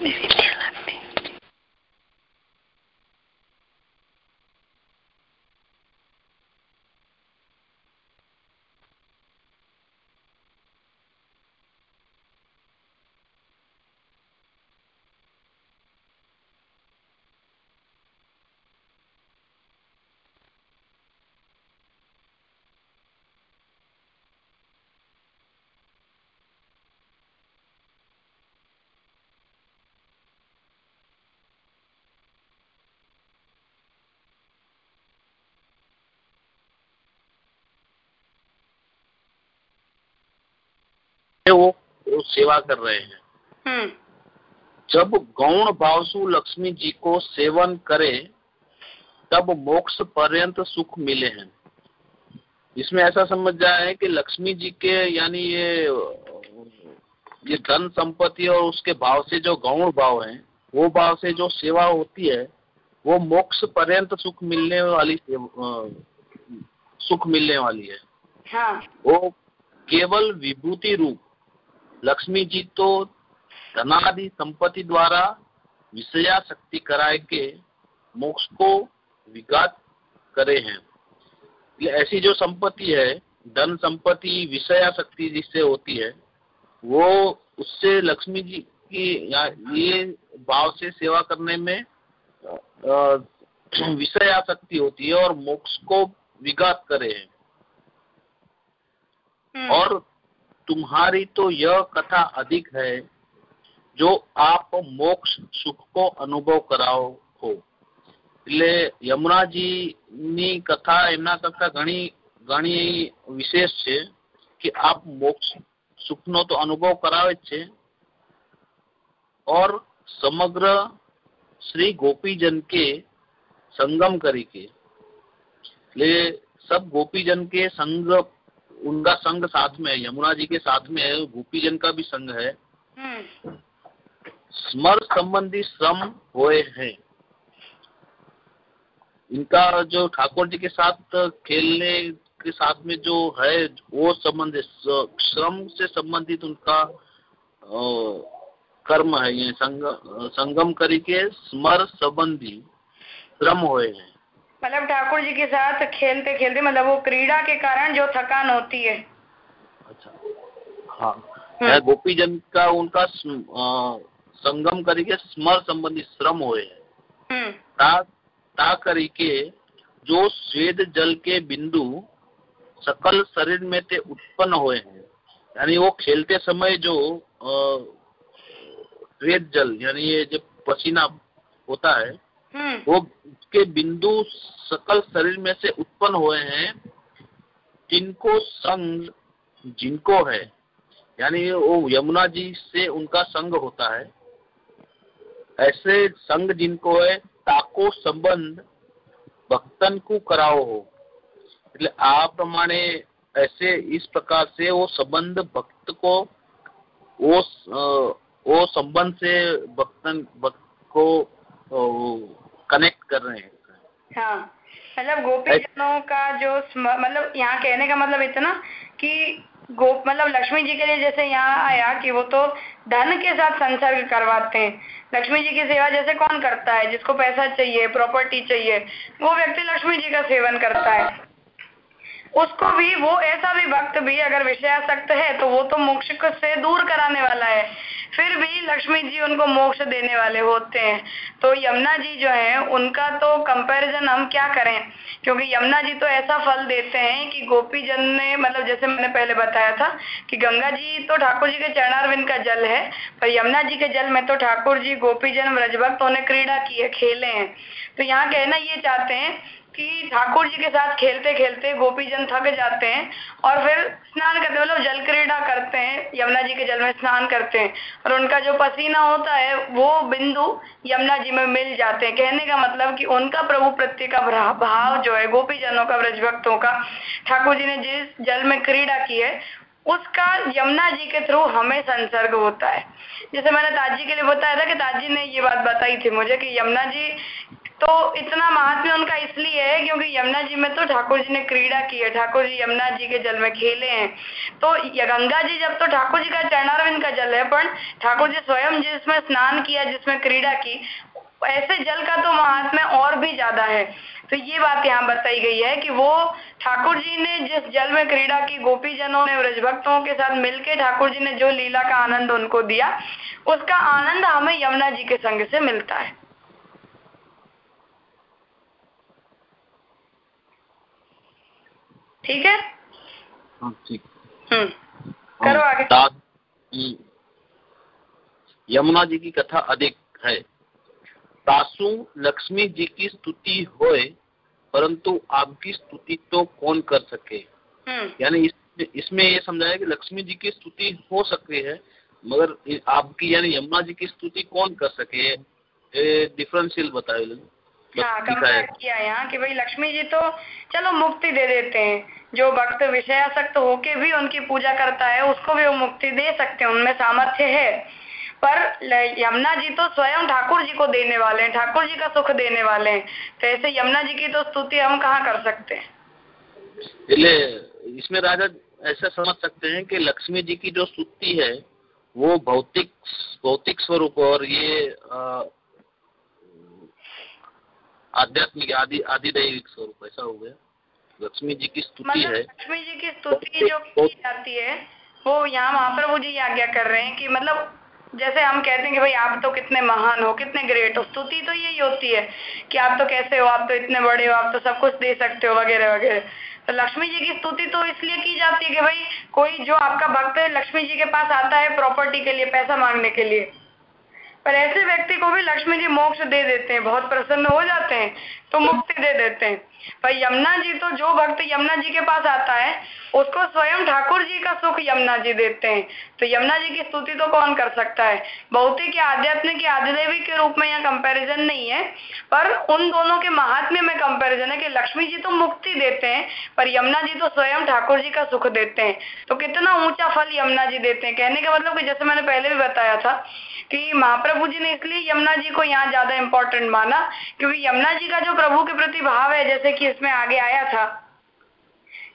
mi. वो, वो सेवा कर रहे हैं हम्म। जब गौण भावसु लक्ष्मी जी को सेवन करे तब मोक्ष पर्यंत सुख मिले हैं इसमें ऐसा समझ जाए कि लक्ष्मी जी के यानी ये ये धन संपत्ति और उसके भाव से जो गौण भाव है वो भाव से जो सेवा होती है वो मोक्ष पर्यंत सुख मिलने वाली सुख मिलने वाली है हाँ। वो केवल विभूति रूप लक्ष्मी जी तो धनादि संपत्ति द्वारा विषया शक्ति कराए के मोक्ष को विघात करे हैं ऐसी जो संपत्ति है धन संपत्ति विषया शक्ति जिससे होती है वो उससे लक्ष्मी जी की या ये भाव से सेवा करने में विषया शक्ति होती है और मोक्ष को विघात करे हैं हम्म। और तुम्हारी तो यह कथा अधिक है जो आप मोक्ष सुख को अनुभव कराओ हो એટલે યમુનાજીની કથા એમના કરતા ઘણી ઘણી વિશેષ છે કે આપ મોક્ષ સુખનો તો અનુભવ કરાવે જ છે और समग्र श्री गोपीजन के संगम करी के ले सब गोपीजन के संग उनका संघ साथ में है यमुना जी के साथ में है गोपीजन का भी संघ है। हम्म। स्मर संबंधी श्रम हुए हैं। इनका जो ठाकुर जी के साथ खेलने के साथ में जो है वो संबंध श्रम से संबंधित उनका कर्म है ये संग, संगम करी के स्मर संबंधी श्रम हुए हैं। मतलब ठाकुर जी के साथ खेलते खेलते मतलब वो क्रीड़ा के कारण जो थकान होती है। अच्छा। हाँ। हम्म। गोपी जन का उनका संगम करके स्मर संबंधी श्रम हुए है। ता, ता करके जो स्वेद जल के बिंदु सकल शरीर में ते उत्पन्न हुए हैं। यानी वो खेलते समय जो स्वेद जल यानी ये जो पसीना होता है हम्म। वो के बिंदु सकल शरीर में से उत्पन्न हुए हैं जिनको संग जिनको है यानी वो यमुना जी से उनका संग होता है ऐसे संग जिनको है ताको संबंध भक्तन को कराओ हो એટલે આ પ્રમાણે ऐसे इस प्रकार से वो संबंध भक्त को वो वो संबंध से भक्तन भक्त को कनेक्ट कर रहे हैं। हाँ मतलब गोपी जनों का जो मतलब यहाँ कहने का मतलब इतना कि गोप मतलब लक्ष्मी जी के लिए जैसे यहाँ आया कि वो तो धन के साथ संसर्ग करवाते हैं। लक्ष्मी जी की सेवा जैसे कौन करता है? जिसको पैसा चाहिए प्रॉपर्टी चाहिए, वो व्यक्ति लक्ष्मी जी का सेवन करता है। उसको भी, वो ऐसा भी भक्त भी अगर विषयासक्त है तो वो तो मोक्ष से दूर कराने वाला है। फिर भी लक्ष्मी जी उनको मोक्ष देने वाले होते हैं। तो यमुना जी जो है, उनका तो कंपैरिजन हम क्या करें? क्योंकि यमुना जी तो ऐसा फल देते हैं कि गोपी जन ने मतलब जैसे मैंने पहले बताया था कि गंगा जी तो ठाकुर जी के चरणारविंद का जल है, पर यमुना जी के जल में तो ठाकुर जी, गोपी जन व्रजभक्त उन्हें क्रीड़ा की है खेले हैं। तो यहाँ कहना ये चाहते हैं कि ठाकुर जी के साथ खेलते खेलते गोपी जन थक जाते हैं और फिर स्नान करते मतलब जल क्रीड़ा करते हैं, यमुना जी के जल में स्नान करते हैं। और उनका जो पसीना होता है, वो बिंदु यमुना जी में मिल जाते हैं। कहने का मतलब कि उनका प्रभु प्रत्यय का भाव जो है गोपी जनों का ब्रज भक्तों का, ठाकुर जी ने जिस जल में क्रीड़ा की है, उसका यमुना जी के थ्रू हमें संसर्ग होता है। जैसे मैंने ताजी के लिए बताया था कि ताजी ने ये बात बताई थी मुझे कि यमुना जी तो इतना महात्म्य उनका इसलिए है क्योंकि यमुना जी में तो ठाकुर जी ने क्रीड़ा की है। ठाकुर जी यमुना जी के जल में खेले हैं। तो गंगा जी जब तो ठाकुर जी का चरणारविंद का जल है पर ठाकुर जी स्वयं जिसमें स्नान किया, जिसमें क्रीड़ा की, ऐसे जल का तो महात्म्य और भी ज़्यादा है। तो ये बात यहाँ बताई गई है कि वो ठाकुर जी ने जिस जल में क्रीड़ा की गोपी जनों ने ब्रज भक्तों के साथ मिलके ठाकुर जी ने जो लीला का आनंद उनको दिया, उसका आनंद हमें यमुना जी के संग से मिलता है। ठीक है? हाँ, ठीक हम्म करो आगे। यमुना जी की कथा अधिक है। सासू लक्ष्मी जी की स्तुति होए परंतु आपकी स्तुति तो कौन कर सके? हम्म। यानी इस, इसमें ये समझाया कि लक्ष्मी जी की स्तुति हो सकती है मगर आपकी यानी यमुना जी की स्तुति कौन कर सके? डिफरेंशियल बताए हाँ किया यहाँ कि भाई लक्ष्मी जी तो चलो मुक्ति दे देते हैं। जो भक्त विषयासक्त होके भी उनकी पूजा करता है उसको भी वो मुक्ति दे सकते हैं। उनमें सामर्थ्य है। पर यमुना जी तो स्वयं ठाकुर जी को देने वाले हैं ठाकुर जी का सुख देने वाले हैं। तो ऐसे यमुना जी की तो स्तुति हम कहाँ कर सकते हैं? इसमें राजा ऐसा समझ सकते हैं कि लक्ष्मी जी की जो स्तुति है वो भौतिक भौतिक स्वरूप और ये आध्यात्मिक आदि आदिदैविक स्वरूप ऐसा हो गया। लक्ष्मी जी की स्तुति मतलब है। लक्ष्मी जी की स्तुति जो की जाती है वो यहाँ महाप्रभु जी आज्ञा कर रहे हैं कि मतलब जैसे हम कहते हैं कि भाई आप तो कितने महान हो कितने ग्रेट हो स्तुति तो यही होती है कि आप तो कैसे हो आप तो इतने बड़े हो आप तो सब कुछ दे सकते हो वगैरह वगैरह। तो लक्ष्मी जी की स्तुति तो इसलिए की जाती है कि भाई कोई जो आपका भक्त है लक्ष्मी जी के पास आता है प्रॉपर्टी के लिए पैसा मांगने के लिए। पर ऐसे व्यक्ति को भी लक्ष्मी जी मोक्ष दे देते हैं बहुत प्रसन्न हो जाते हैं तो मुक्ति दे देते हैं। पर यमुना जी तो जो भक्त यमुना जी के पास आता है उसको स्वयं ठाकुर जी का सुख यमुना जी देते हैं। तो यमुना जी की स्तुति तो कौन कर सकता है? भौतिक या आध्यात्मिक या आदिदेवी के रूप में यहाँ कंपैरिजन नहीं है पर उन दोनों के महात्म्य में कंपैरिजन है कि लक्ष्मी जी तो मुक्ति देते हैं पर यमुना जी तो स्वयं ठाकुर जी का सुख देते हैं। तो कितना ऊँचा फल यमुना जी देते हैं। कहने का मतलब कि जैसे मैंने पहले भी बताया था कि महाप्रभु जी ने इसलिए यमुना जी को यहाँ ज़्यादा इम्पोर्टेंट माना, क्योंकि यमुना जी का जो प्रभु के प्रति भाव है, जैसे कि इसमें आगे आया था,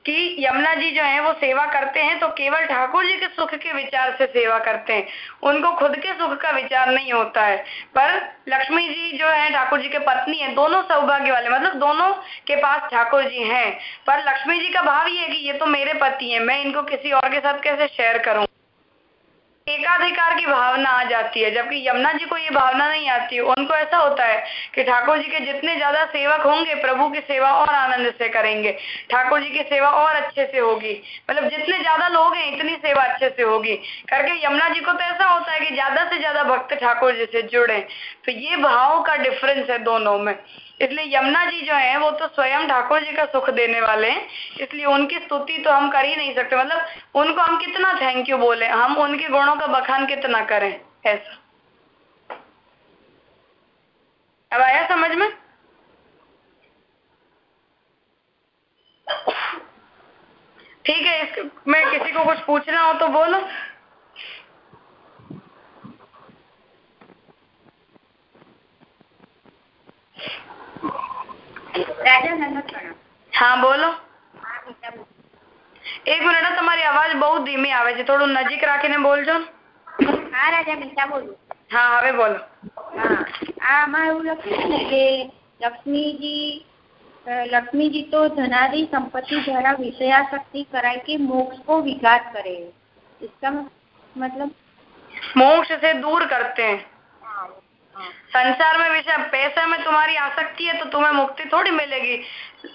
कि यमुना जी जो है वो सेवा करते हैं तो केवल ठाकुर जी के सुख के विचार से सेवा करते हैं। उनको खुद के सुख का विचार नहीं होता है। पर लक्ष्मी जी जो है, ठाकुर जी के पत्नी है, दोनों सौभाग्य वाले मतलब दोनों के पास ठाकुर जी हैं। पर लक्ष्मी जी का भाव ये है कि ये तो मेरे पति हैं, मैं इनको किसी और के साथ कैसे शेयर करूँ? एकाधिकार की भावना आ जाती है। जबकि यमुना जी को ये भावना नहीं आती। उनको ऐसा होता है कि ठाकुर जी के जितने ज़्यादा सेवक होंगे, प्रभु की सेवा और आनंद से करेंगे। ठाकुर जी की सेवा और अच्छे से होगी। मतलब जितने ज़्यादा लोग हैं, इतनी सेवा अच्छे से होगी। करके यमुना जी को तो ऐसा होता है कि ज़्यादा से ज़्यादा भक्त ठाकुर जी से जुड़े। तो ये भाव का डिफरेंस है दोनों में। इसलिए यमुना जी जो है, वो तो स्वयं ठाकुर जी का सुख देने वाले हैं। इसलिए उनकी स्तुति तो हम कर ही नहीं सकते। मतलब उनको हम कितना थैंक यू बोले? हम उनके गुणों का बखान कितना करें? ऐसा। अब आया समझ में? ठीक है इस मैं किसी को कुछ पूछना हो तो बोलो। હા બોલો એક મિનિટ તમારી અવાજ બહુ ધીમી આવે છે થોડું નજીક રાખીને બોલજો હા રાજા મીઠા બોલું હા હવે બોલો હા આમાં એવું લખ્યું છે કે લક્ષ્મીજી લક્ષ્મીજી तो धनादि संपत्ति द्वारा विषयाशक्ति कराए के मोक्ष को विघात करे इसका मतलब मोक्ष से दूर करते हैं संसार में विषय पैसे में तुम्हारी आसक्ति है तो तुम्हें मुक्ति थोड़ी मिलेगी।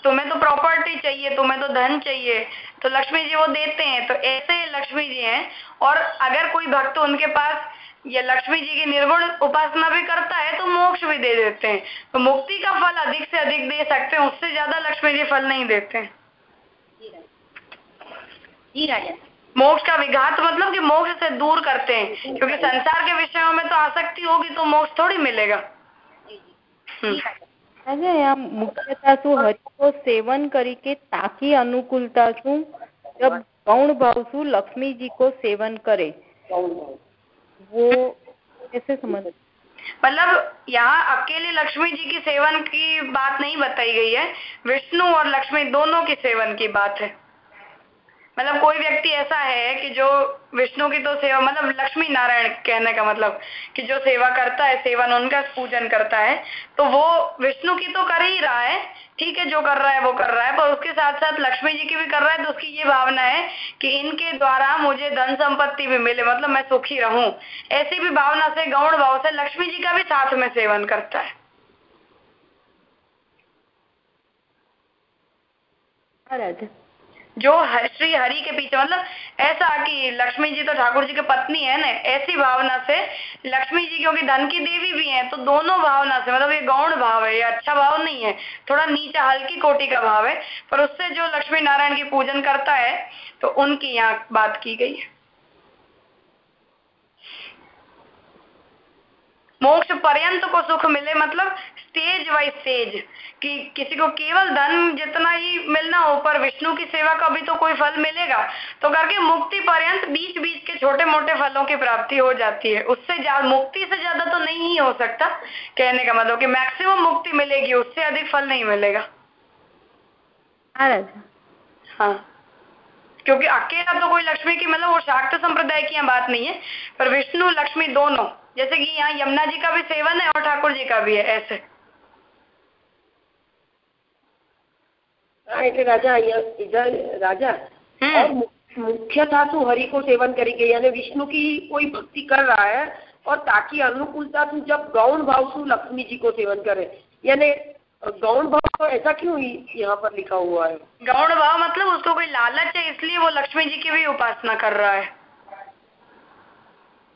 तुम्हें तो प्रॉपर्टी चाहिए, तुम्हें तो धन चाहिए। तो लक्ष्मी जी वो देते हैं। तो ऐसे लक्ष्मी जी हैं। और अगर कोई भक्त उनके पास ये लक्ष्मी जी की निर्गुण उपासना भी करता है तो मोक्ष भी दे देते हैं। तो मुक्ति का फल अधिक से अधिक दे सकते हैं, उससे ज़्यादा लक्ष्मी जी फल नहीं देते हैं। जी राजा। मोक्ष का विघात मतलब कि मोक्ष से दूर करते हैं क्योंकि संसार के विषयों में तो आसक्ति होगी तो मोक्ष थोड़ी मिलेगा મુખ્યતા શું હરિકો સેવન કરી કે તાકી અનુકૂલતા શું जब गौण भाव सु लक्ष्मी जी को सेवन करे वो कैसे समझ मतलब यहाँ अकेले लक्ष्मी जी की सेवन की बात नहीं बताई गई है विष्णु और लक्ष्मी दोनों की सेवन की बात है मतलब कोई व्यक्ति ऐसा है कि जो विष्णु की तो सेवा मतलब लक्ष्मी नारायण कहने का मतलब कि जो सेवा करता है सेवन उनका पूजन करता है तो वो विष्णु की तो कर ही रहा है। ठीक है, जो कर रहा है, वो कर रहा है, पर उसके साथ साथ लक्ष्मी जी की भी कर रहा है तो उसकी ये भावना है कि इनके द्वारा मुझे धन संपत्ति भी मिले मतलब मैं सुखी रहूँ। ऐसी भी भावना से, गौण भाव से लक्ष्मी जी का भी साथ में सेवन करता है। जो श्री हरि के पीछे मतलब ऐसा कि लक्ष्मी जी तो ठाकुर जी की पत्नी है ना, ऐसी भावना से लक्ष्मी जी क्योंकि धन की देवी भी है तो दोनों भावना से मतलब ये गौण भाव है, ये अच्छा भाव नहीं है, थोड़ा नीचा हल्की कोटि का भाव है, पर उससे जो लक्ष्मी नारायण की पूजन करता है तो उनकी यहाँ बात की गई है। मोक्ष पर्यंत को सुख मिले मतलब स्टेज बाई स्टेज कि किसी को केवल धन जितना ही मिलना हो पर विष्णु की सेवा का भी तो कोई फल मिलेगा। तो करके मुक्ति पर्यंत बीच बीच के छोटे मोटे फलों की प्राप्ति हो जाती है। उससे मुक्ति से ज़्यादा तो नहीं ही हो सकता कहने का मतलब कि मैक्सिमम मुक्ति मिलेगी उससे अधिक फल नहीं मिलेगा। हाँ। क्योंकि अकेला तो कोई लक्ष्मी की मतलब वो शाक्त संप्रदाय की बात नहीं है पर विष्णु लक्ष्मी दोनों जैसे कि यहाँ यमुना जी का भी सेवन है और ठाकुर जी का भी है ऐसे। એટલે રાજા इधर राजा और मुख्यतः तो हरि को सेवन करेंगे यानी विष्णु की कोई भक्ति कर रहा है और ताकि अनुकूलता तू जब गौण भाव तू लक्ष्मी जी को सेवन करे यानी गौण भाव तो ऐसा क्यों यहाँ पर लिखा हुआ है गौण भाव मतलब उसको कोई लालच है इसलिए वो लक्ष्मी जी की भी उपासना कर रहा है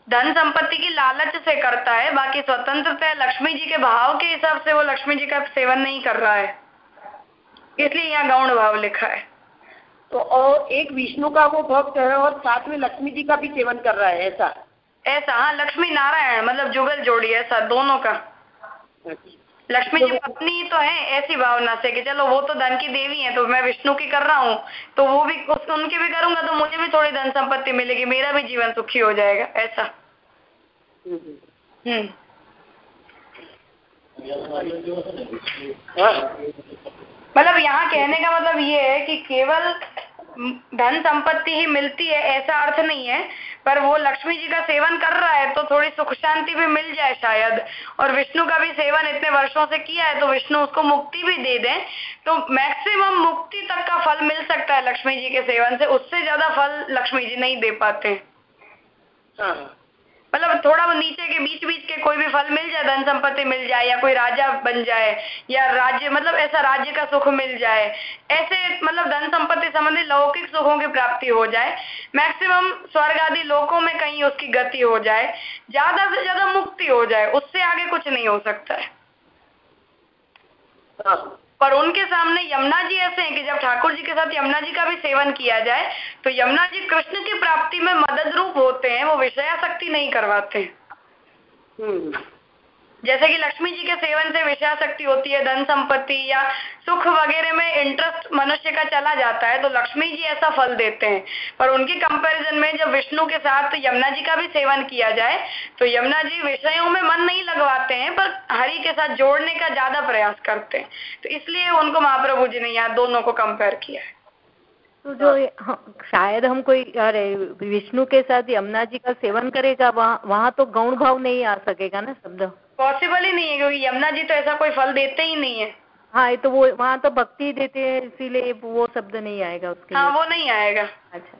धन संपत्ति की लालच से करता है बाकी स्वतंत्रता लक्ष्मी जी के भाव के हिसाब से वो लक्ष्मी जी का सेवन नहीं कर रहा है इसलिए यहाँ गौण भाव लिखा है। तो और एक विष्णु का वो भक्त है और साथ में लक्ष्मी जी का भी सेवन कर रहा है ऐसा? ऐसा हाँ लक्ष्मी नारायण मतलब जुगल जोड़ी ऐसा दोनों का। लक्ष्मी जी तो पत्नी तो है ऐसी भावना से कि चलो वो तो धन की देवी है तो मैं विष्णु की कर रहा हूँ तो वो भी उनकी भी करूँगा तो मुझे भी थोड़ी धन संपत्ति मिलेगी मेरा भी जीवन सुखी हो जाएगा ऐसा। हम्म, हम्म। मतलब यहाँ कहने का मतलब ये है कि केवल धन संपत्ति ही मिलती है, ऐसा अर्थ नहीं है, पर वो लक्ष्मी जी का सेवन कर रहा है तो थोड़ी सुख शांति भी मिल जाए शायद। और विष्णु का भी सेवन इतने वर्षों से किया है तो विष्णु उसको मुक्ति भी दे दे तो मैक्सिमम मुक्ति तक का फल मिल सकता है लक्ष्मी जी के सेवन से, उससे ज़्यादा फल लक्ष्मी जी नहीं दे पाते। हाँ। मतलब थोड़ा वो नीचे के बीच बीच के कोई भी फल मिल जाए, धन संपत्ति मिल जाए, या कोई राजा बन जाए, या राज्य मतलब ऐसा राज्य का सुख मिल जाए, ऐसे मतलब धन संपत्ति संबंधी लौकिक सुखों की प्राप्ति हो जाए मैक्सिमम स्वर्ग आदि लोकों में कहीं उसकी गति हो जाए, ज़्यादा से ज़्यादा मुक्ति हो जाए, उससे आगे कुछ नहीं हो सकता है हाँ। पर उनके सामने यमुना जी ऐसे हैं कि जब ठाकुर जी के साथ यमुना जी का भी सेवन किया जाए तो यमुना जी कृष्ण की प्राप्ति में मदद रूप होते हैं, वो विषयाशक्ति नहीं करवाते हम्म। जैसे कि लक्ष्मी जी के सेवन से विषयाशक्ति होती है धन संपत्ति या सुख वगैरह में इंटरेस्ट मनुष्य का चला जाता है तो लक्ष्मी जी ऐसा फल देते हैं। पर उनकी कंपैरिजन में जब विष्णु के साथ यमुना जी का भी सेवन किया जाए तो यमुना जी विषयों में मन नहीं लगवाते हैं पर हरि के साथ जोड़ने का ज़्यादा प्रयास करते हैं। तो इसलिए उनको महाप्रभु जी ने यहाँ दोनों को कंपेयर किया है। तो जो हाँ, शायद हम कोई अरे विष्णु के साथ यमुना जी का सेवन करेगा वहाँ वहाँ तो गौण भाव नहीं आ सकेगा ना शब्द। पॉसिबल ही नहीं है क्योंकि यमुना जी तो ऐसा कोई फल देते ही नहीं है। हाँ तो वो वहाँ तो भक्ति देते हैं इसीलिए वो शब्द नहीं आएगा उसके हाँ वो नहीं आएगा। अच्छा।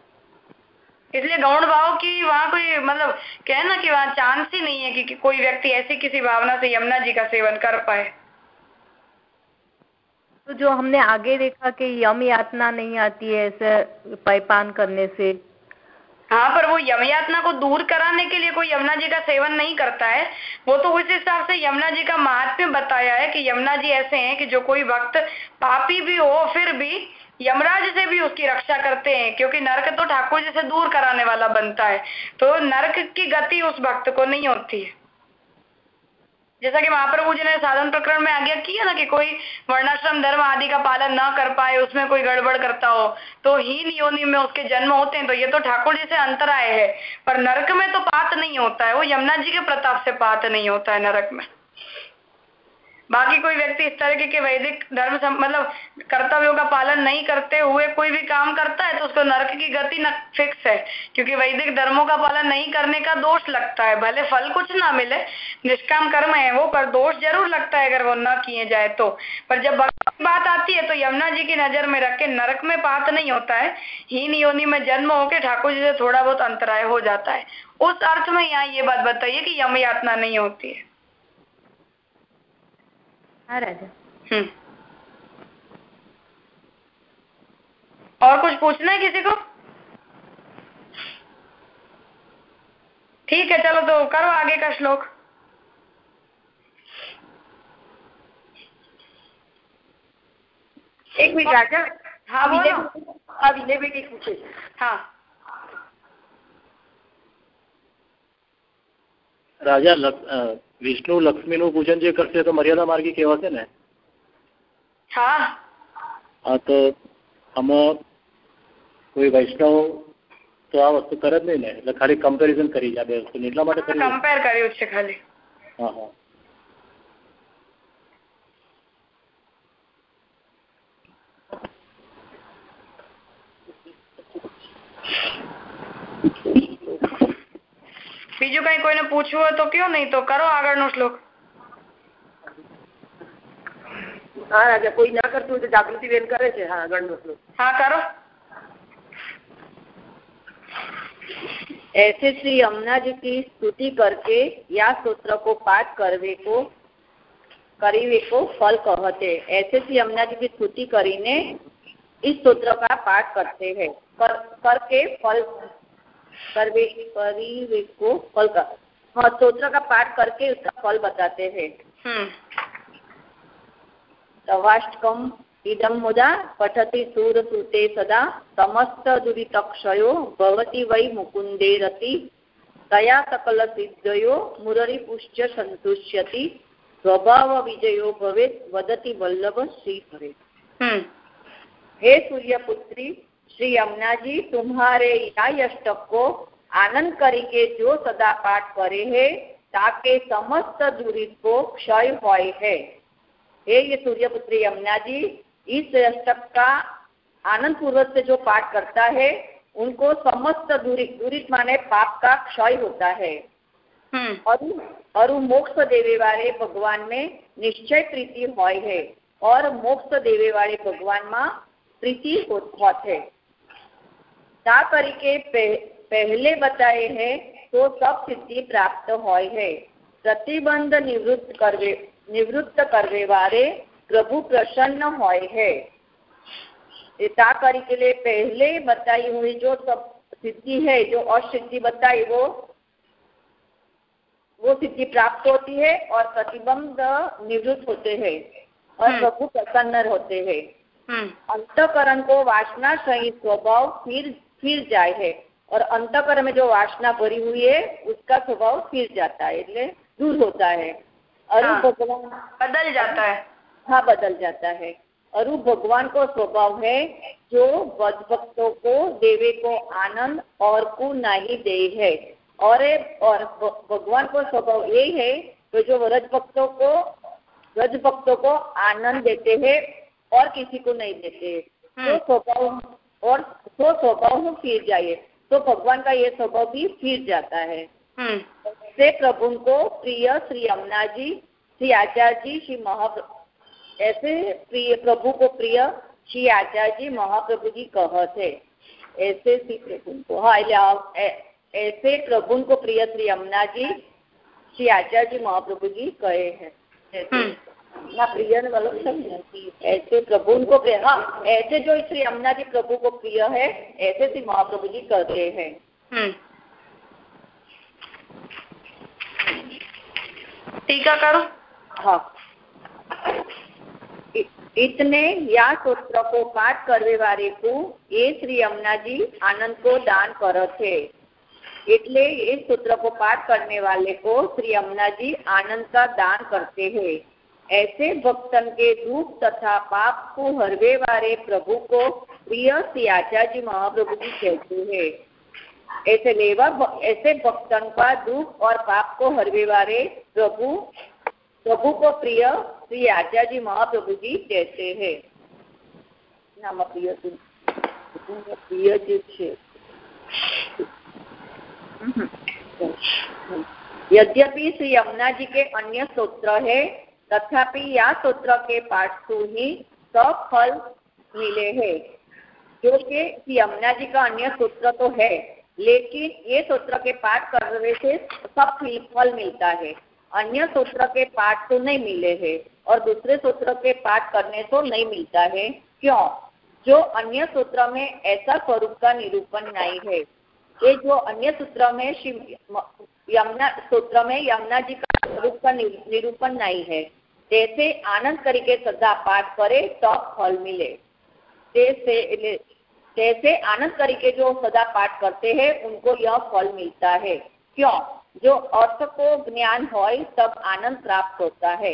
इसलिए गौण भाव की वहाँ कोई मतलब कहे ना कि वहाँ चांस ही नहीं है कि, कि कोई व्यक्ति ऐसी किसी भावना से यमुना जी का सेवन कर पाए। तो जो हमने आगे देखा कि यम यातना नहीं आती है ऐसे पैपान करने से हाँ पर वो यमयातना को दूर कराने के लिए कोई यमुना जी का सेवन नहीं करता है। वो तो उस हिसाब से यमुना जी का महात्म्य बताया है कि यमुना जी ऐसे हैं कि जो कोई वक्त पापी भी हो, फिर भी यमराज से भी उसकी रक्षा करते हैं, क्योंकि नरक तो ठाकुर जी से दूर कराने वाला बनता है। तो नरक की गति उस भक्त को नहीं होती है। जैसा कि महाप्रभु जी ने साधन प्रकरण में आज्ञा किया ना कि कोई वर्णाश्रम धर्म आदि का पालन न कर पाए, उसमें कोई गड़बड़ करता हो तो हीन योनि में उसके जन्म होते हैं तो ये तो ठाकुर जी से अंतर आए है। पर नरक में तो पात नहीं होता है, वो यमुना जी के प्रताप से पात नहीं होता है नरक में। बाकी कोई व्यक्ति इस तरह के वैदिक धर्म मतलब कर्तव्यों का पालन नहीं करते हुए कोई भी काम करता है तो उसको नरक की गति न फिक्स है। क्योंकि वैदिक धर्मों का पालन नहीं करने का दोष लगता है। भले फल कुछ ना मिले, निष्काम कर्म है वो, पर दोष ज़रूर लगता है अगर वो न किए जाए तो। पर जब बात आती है तो यमुना जी की नज़र में रख के नरक में पात नहीं होता है। हीन योनि में जन्म होके ठाकुर जी से थोड़ा बहुत अंतराय हो जाता है। उस अर्थ में यहाँ ये बात बताइए कि यम यातना नहीं होती है। हाँ राजा हम्म। और कुछ पूछना है किसी को? ठीक है चलो तो करो आगे का श्लोक। एक मिनट राजा। हाँ बोलो। अब इन्हें भी पूछे। हाँ। રાજા વિષ્ણુ લક્ષ્મી નું પૂજન જે કરશે તો મર્યાદા માર્ગી કહેવાશે ને? હા. હા તો આમાં કોઈ વૈષ્ણવ તો આ વસ્તુ કરે જ નહીં ને? એટલે ખાલી કમ્પેરિઝન કરી છે આ બે વસ્તુ એટલા માટે કમ્પેર કર્યું છે ખાલી. હા હા. બીજું કઈ કોઈને પૂછવું હોય તો કયો નહીં તો કરો આગળનો શ્લોક હા રાજા કોઈ ના કરતું તો જાગૃતિ બેન કરે છે હા આગળનો શ્લોક હા કરો ऐसे श्री यमुना जी की स्तुति करके या सूत्र को पाठ करवे को करीवे को फल कहते ऐसे श्री यमुना जी की स्तुति करीने इस सूत्र का पाठ करते हैं कर, करके फल करवे को फल का हाँ स्त्रोत्र का पाठ करके उसका फल बताते हैं तवाष्टकम हम्म। इदम मुदा पठति सूर सुते सदा समस्त दुरीतक्षयो भवति वै मुकुंदे रति तया सकल सिद्धयो मुररी पुष्य संतुष्यति स्वभाव विजयो भवेत वदति वल्लभ श्री हरे हम्म। हे सूर्यपुत्री श्री यमुना जी तुम्हारे या अष्टक को आनंद करके जो सदा पाठ करे है ताके समस्त दूरी को क्षय हो है। हे ये सूर्यपुत्री यमुना जी इस अष्टक का आनंद पूर्वक से जो पाठ करता है उनको समस्त दूरी दूरी माने पाप का क्षय होता है। हम्म। और और मोक्ष देवे वाले भगवान में निश्चय प्रीति हो है और मोक्ष देवे वाले भगवान में प्रीति होत है। તા તરીકે પહેલે बताए है तो सब सिद्धि प्राप्त હોય है प्रतिबंध निवृत्त करवे निवृत्त करवे वाले प्रभु प्रसन्न હોય है ता तरीके लिए पहले बताई हुई जो सब सिद्धि है जो असिद्धि बताई वो वो सिद्धि प्राप्त होती है और प्रतिबंध निवृत्त होते हैं और हम्म। प्रभु प्रसन्न होते हैं हम्म। अंतकरण को वासना सहित स्वभाव फिर फिर जाए है और अंतकर में जो वासना भरी हुई है उसका स्वभाव फिर जाता है એટલે दूर होता है अरु भगवान बदल जाता है हाँ बदल जाता है अरु भगवान को स्वभाव है जो बद भक्तों को देवे को आनंद और को नहीं दे है और और भगवान को स्वभाव ये है तो जो व्रज भक्तों को व्रज भक्तों को आनंद देते हैं और किसी को नहीं देते तो स्वभाव और तो स्वभाव फिर जाए तो भगवान का ये स्वभाव भी फिर जाता है। हम्म। से प्रभु को प्रिय श्री यमुना जी श्री आचार्य जी श्री महाप्रभु ऐसे प्रिय प्रभु को प्रिय श्री आचार्य जी महाप्रभु जी कहते ऐसे श्री प्रभु को हाँ ऐसे प्रभु को प्रिय श्री यमुना जी श्री आचार्य जी ना प्रिय ऐसे प्रभु उनको हाँ ऐसे जो श्री अमुना जी प्रभु को प्रिय है ऐसे श्री महाप्रभु जी करते हैं। हम्म। टीका करो। हाँ। इतने या सूत्र को पाठ करने वाले को ये श्री यमुना जी आनंद को दान करते थे। इतने इस सूत्र को पाठ करने वाले को श्री यमुना जी आनंद का दान करते हैं। ऐसे भक्तन के दुख तथा पाप को हरवे वाले प्रभु को प्रिय श्री आचार्य महाप्रभु जी कहते हैं। ऐसे लेवा ऐसे भक्तन का दुख और पाप को हरवे वाले प्रभु प्रभु को प्रिय श्री आचार्य महाप्रभु जी कहते हैं। नाम प्रिय प्रिय जी यद्यपि श्री यमुना जी के अन्य सूत्र है तथापि या सूत्र के पाठ से ही सब फल मिले हैं। जो कि यमुना जी का अन्य सूत्र तो है, लेकिन ये सूत्र के पाठ करने से सब फल मिलता है। अन्य सूत्र के पाठ तो नहीं मिले हैं और दूसरे सूत्र के पाठ करने तो नहीं मिलता है। क्यों? जो अन्य सूत्र में ऐसा स्वरूप का निरूपण नहीं है। ये जो अन्य सूत्र में यमुना सूत्र में यमुना जी स्वरूप का निरूपण नहीं है। जैसे आनंद करके सदा पाठ करे तो फल मिले। जैसे जैसे आनंद करके जो सदा पाठ करते हैं, उनको यह फल मिलता है। क्यों? जो अर्थ को ज्ञान हो तब आनंद प्राप्त होता है।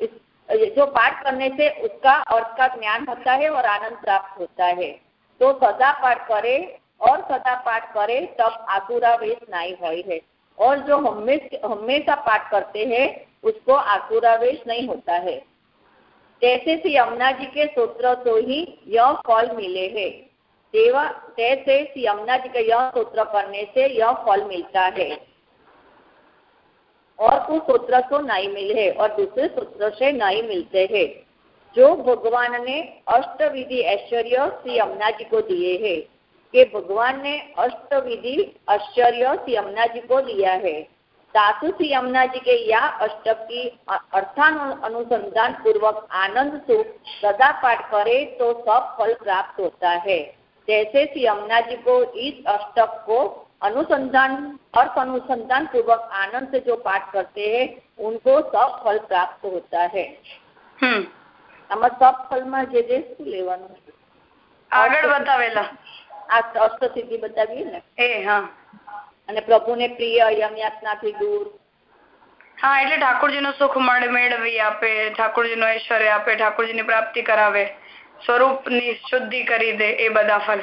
इस जो पाठ करने से उसका अर्थ का ज्ञान होता है और आनंद प्राप्त होता है। तो सदा पाठ करे और सदा पाठ करे, तब आतुरा वेश नहीं हो है। और जो हमेशा पाठ करते हैं, उसको आसुरावेश नहीं होता है। जैसे श्री यमुना जी के सूत्र तो ही यह फल मिले है। श्री यमुना जी का यह सूत्र करने से यह फल मिलता है। और कुछ सूत्र तो नहीं मिले और दूसरे सूत्र से नहीं मिलते हैं। जो भगवान ने अष्ट विधि ऐश्वर्य श्री यमुना जी को दिए हैं। कि भगवान ने अष्ट विधि ऐश्वर्य श्री यमुना जी को दिया है सासु श्री यमुना जी के या अष्टक की अर्थान अनुसंधान पूर्वक आनंद सुख सदा पाठ करे तो सब फल प्राप्त होता है जैसे श्री यमुना जी को इस अष्टक को अनुसंधान अर्थ अनुसंधान पूर्वक आनंद से जो पाठ करते हैं उनको सब फल प्राप्त होता है આમાં સબ ફલમાં જે જે શું લેવાનું આગળ બતાવેલા આ અષ્ટ સિદ્ધિ બતાવીએ ને એ હા અને પ્રભુને પ્રિય યમયાતનાથી દૂર હા એટલે ઠાકોરજીનું સુખ મેળવી આપે ઠાકોરજીનું ઐશ્વર્ય આપે ઠાકોરજીની પ્રાપ્તિ કરાવે સ્વરૂપની શુદ્ધિ કરી દે એ બધા ફલ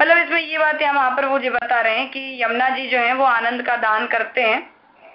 मतलब इसमें ये बात यहाँ महाप्रभु जी बता रहे हैं कि यमुना जी जो है वो आनंद का दान करते हैं